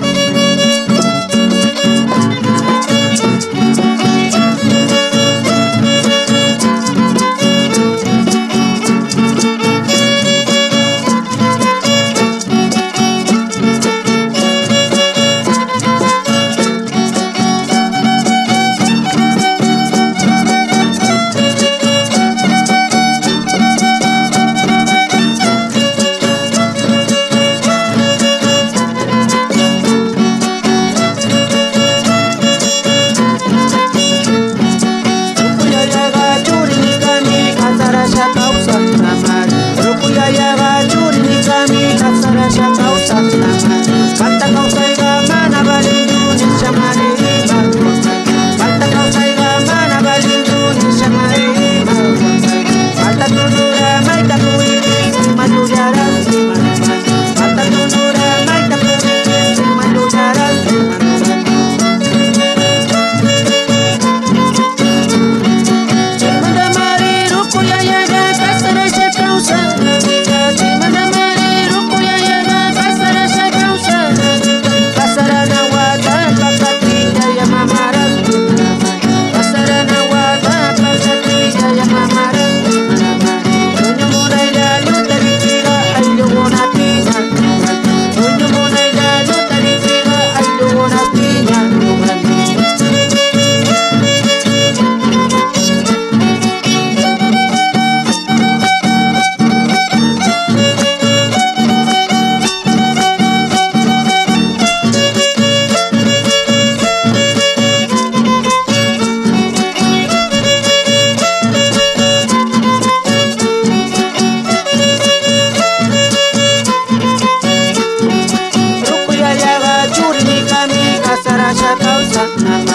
Doña Mona y la Luta y